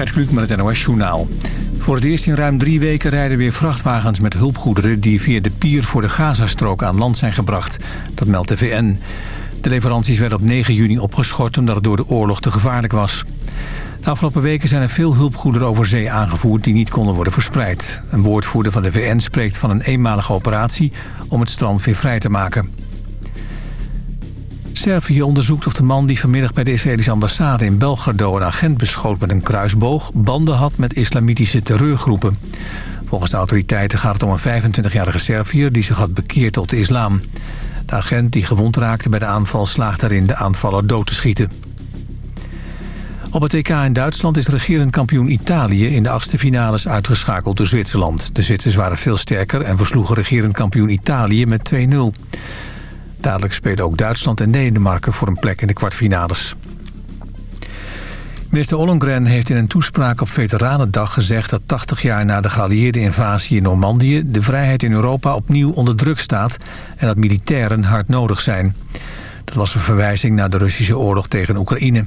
Gert Kluk met het NOS Journaal. Voor het eerst in ruim drie weken rijden weer vrachtwagens met hulpgoederen... die via de pier voor de Gazastrook aan land zijn gebracht. Dat meldt de VN. De leveranties werden op 9 juni opgeschort omdat het door de oorlog te gevaarlijk was. De afgelopen weken zijn er veel hulpgoederen over zee aangevoerd... die niet konden worden verspreid. Een woordvoerder van de VN spreekt van een eenmalige operatie... om het strand weer vrij te maken. Servië onderzoekt of de man die vanmiddag bij de Israëlische ambassade in Belgrado een agent beschoot met een kruisboog banden had met islamitische terreurgroepen. Volgens de autoriteiten gaat het om een 25-jarige Serviër die zich had bekeerd tot de islam. De agent die gewond raakte bij de aanval slaagt erin de aanvaller dood te schieten. Op het EK in Duitsland is regerend kampioen Italië in de achtste finales uitgeschakeld door Zwitserland. De Zwitsers waren veel sterker en versloegen regerend kampioen Italië met 2-0. Dadelijk spelen ook Duitsland en Denemarken voor een plek in de kwartfinales. Minister Ollongren heeft in een toespraak op Veteranendag gezegd... dat 80 jaar na de geallieerde invasie in Normandië... de vrijheid in Europa opnieuw onder druk staat... en dat militairen hard nodig zijn. Dat was een verwijzing naar de Russische oorlog tegen Oekraïne.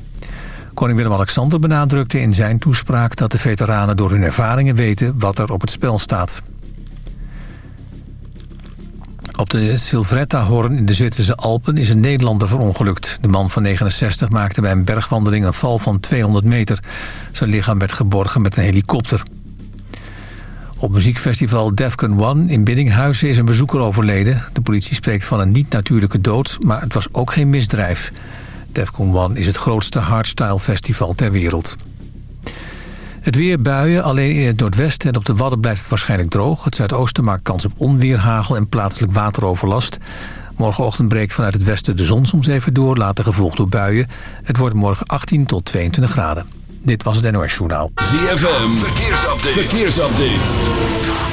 Koning Willem-Alexander benadrukte in zijn toespraak... dat de veteranen door hun ervaringen weten wat er op het spel staat. Op de Silvretta-hoorn in de Zwitserse Alpen is een Nederlander verongelukt. De man van 69 maakte bij een bergwandeling een val van 200 meter. Zijn lichaam werd geborgen met een helikopter. Op muziekfestival Defcon One in Biddinghuizen is een bezoeker overleden. De politie spreekt van een niet-natuurlijke dood, maar het was ook geen misdrijf. Defcon One is het grootste hardstyle festival ter wereld. Het weer buien, alleen in het noordwesten en op de Wadden blijft het waarschijnlijk droog. Het zuidoosten maakt kans op onweer, hagel en plaatselijk wateroverlast. Morgenochtend breekt vanuit het westen de zon soms even door, later gevolgd door buien. Het wordt morgen 18 tot 22 graden. Dit was het NOS Journaal. ZFM, verkeersupdate. verkeersupdate.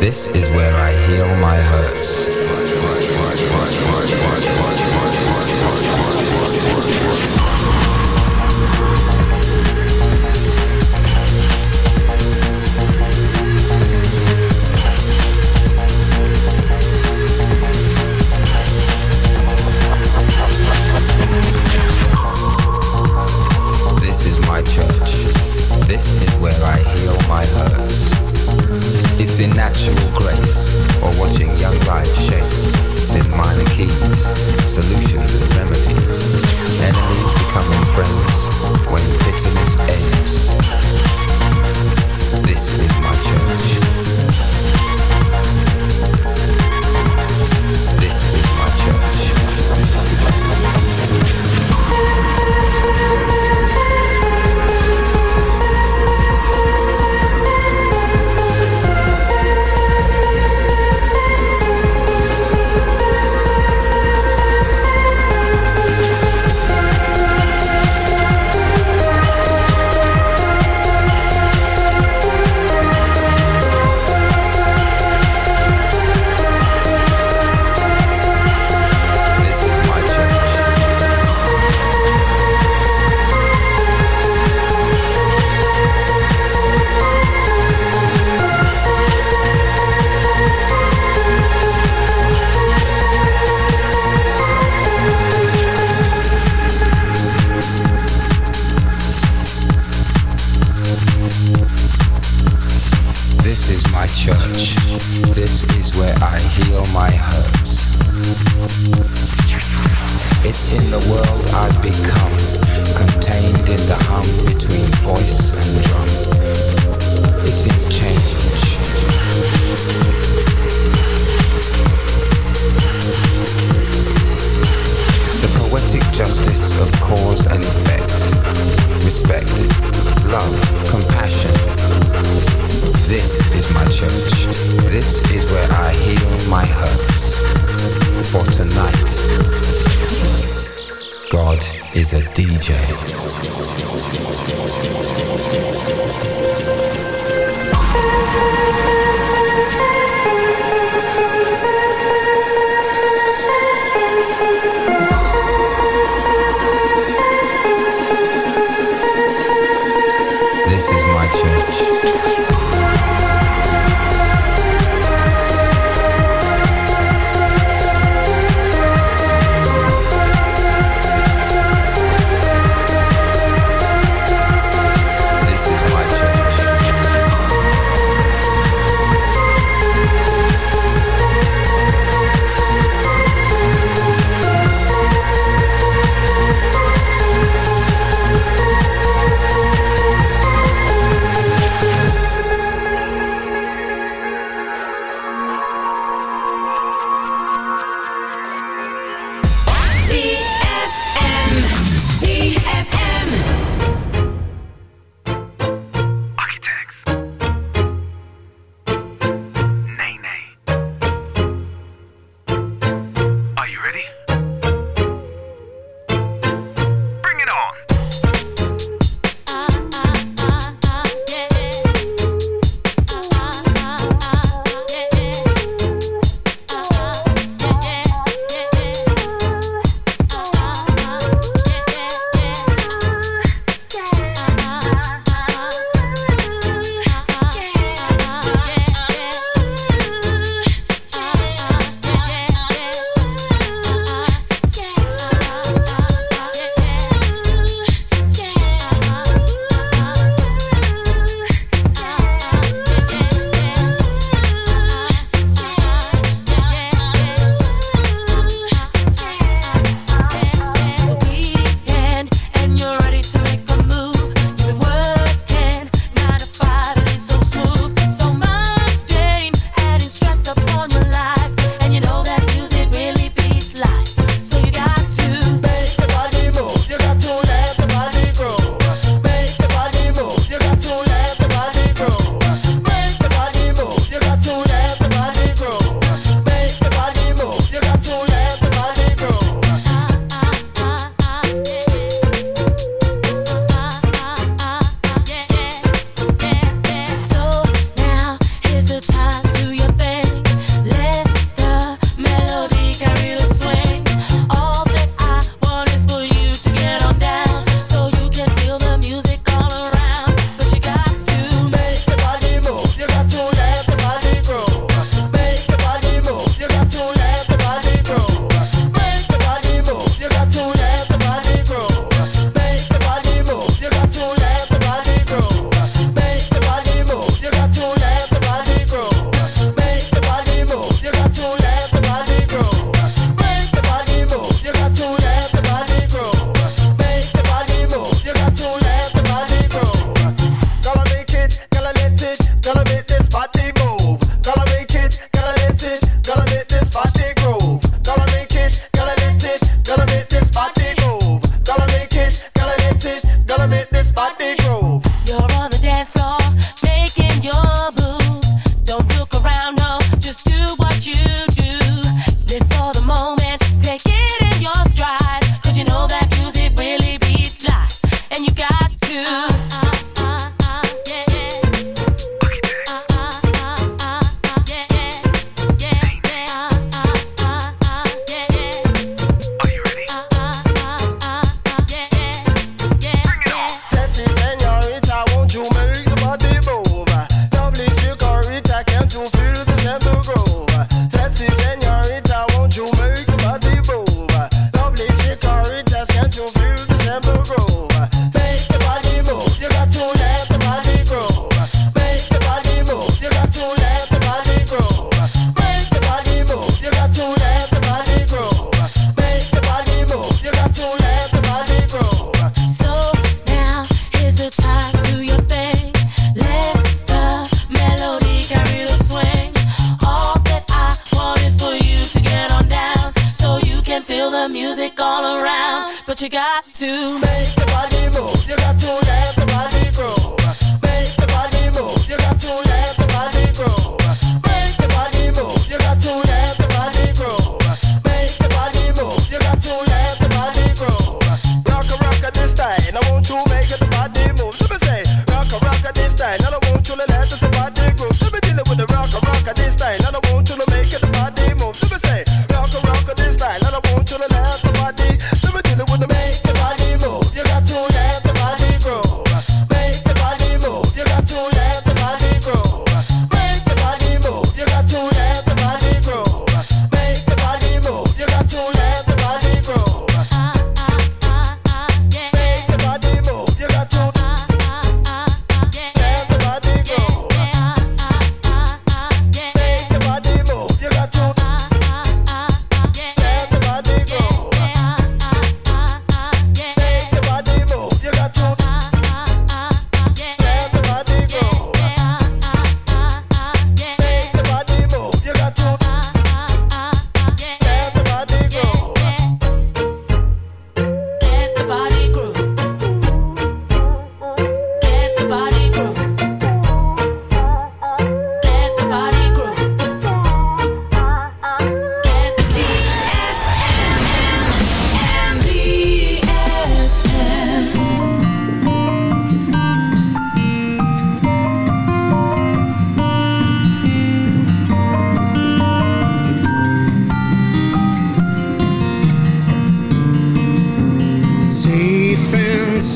This is where I heal my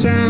sound.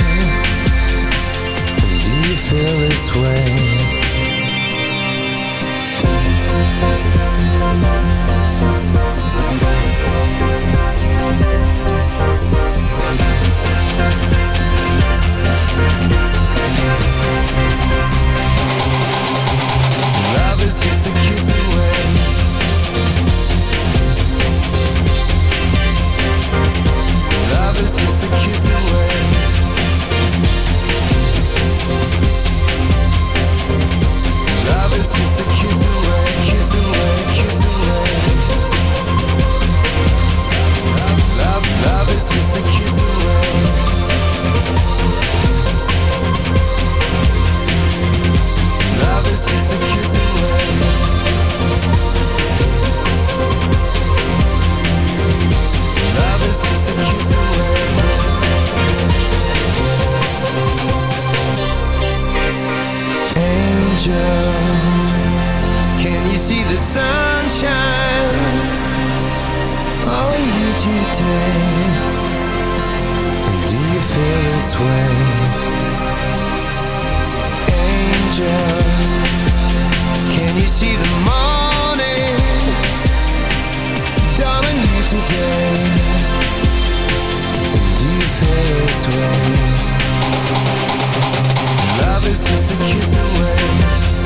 feel this way. Thank the sunshine. on you today? Do you feel this way? Angel, can you see the morning? Darling, you today. Do you feel this way? Love is just a kiss away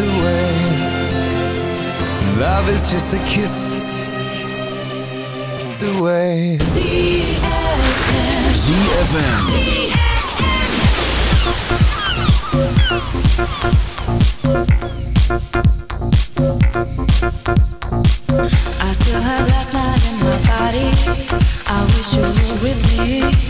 away. Love is just a kiss away. ZFM I still have last night in my body. I wish you were with me.